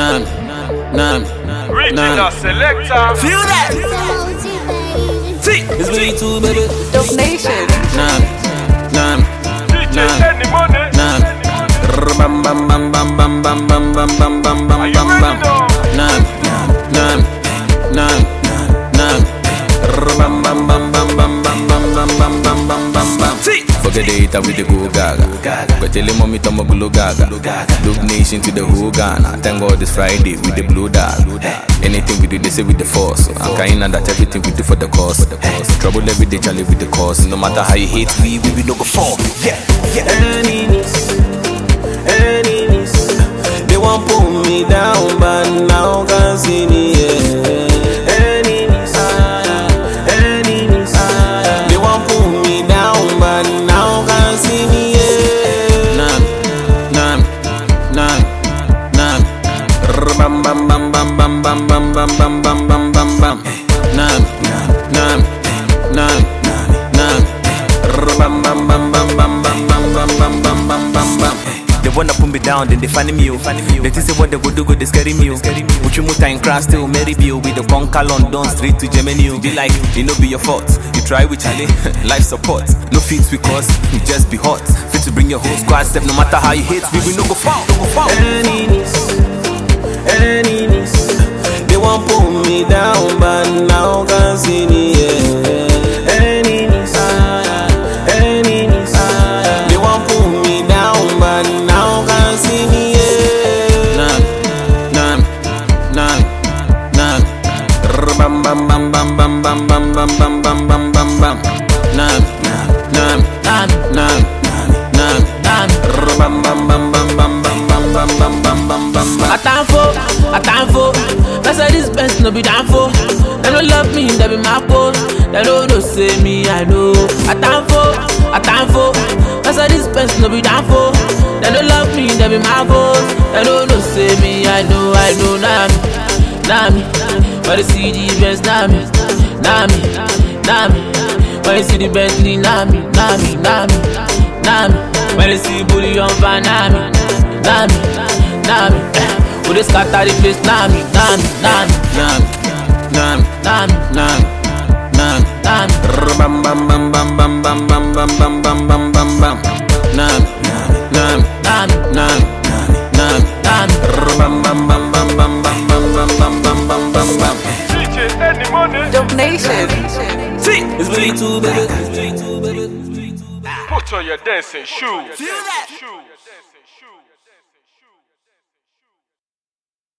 Nami, Nami, Regional Nami. selector. Feel that? See, it's way too baby. Dope Nation. Nami, Nami, DJ Nah. Any Money. Nami. Bam bam bam bam bam bam bam bam bam bam bam Are you bam ready bam. now? Nami, Nami, Nami, Nami. Bam bam bam bam bam bam bam bam bam bam bam hater with the go gaga. Go tell him mommy to glue gaga. Look nation to the whole Ghana. Thank God it's Friday with the blue dog. Anything we do, they say with the force. I'm kind that everything we do for the cause. Trouble every day, Charlie with the cause. No matter how you hate we, we will no go fall. Yeah, yeah. Bam bam bam bam bam bam bam bam bam bam. Nam, nam, nam, nam. Bam bam bam bam bam bam bam bam bam bam bam bam bam. They wanna put me down, then they find me. oh. They think say what they go do, go they scary me. Put you muta in class, still marry me. oh. With the conquer London straight to Germany. oh. Be like, it no be your fault. You try with Charlie, life support. No fits because we just be hot. Fit to bring your whole squad step, no matter how you hate, we will no go fall. No go fall. Enemies, enemies, they want pull me down, but now can see me. Yeah. Enemies, enemies, they want pull me down, but now can see me. Yeah. Nam, nam, nam, nam. Bam bam bam bam bam bam bam bam bam bam bam bam bam. Nam, nam, nam, nam, nam, nam. Bam bam bam bam bam bam bam bam bam bam bam bam bam. Atanfo, atanfo no be down danfo. Them no love me, they be my fault. They don't know say me, I know. I tanfo, I tanfo. That's how this best no be down for. They no love me, they be my fault. They don't know say me, I know, I know. Nah me, nah me. But they see the best, nah me, nah me, nah me. But they see the Bentley, nah me, nah me, nah me, nah they see bully on van, nah me, nah me. Eh. They scatter the place. Bam bam bam bam bam bam bam bam bam bam bam bam bam. Nam, nam, Nami, nam, nam. nami. Bam bam bam bam bam bam bam bam bam bam bam bam bam. DJ Any Money. Dope Nation. See, it's way too baby. It's way too baby. Put on your dancing shoes. Feel that? Shoes.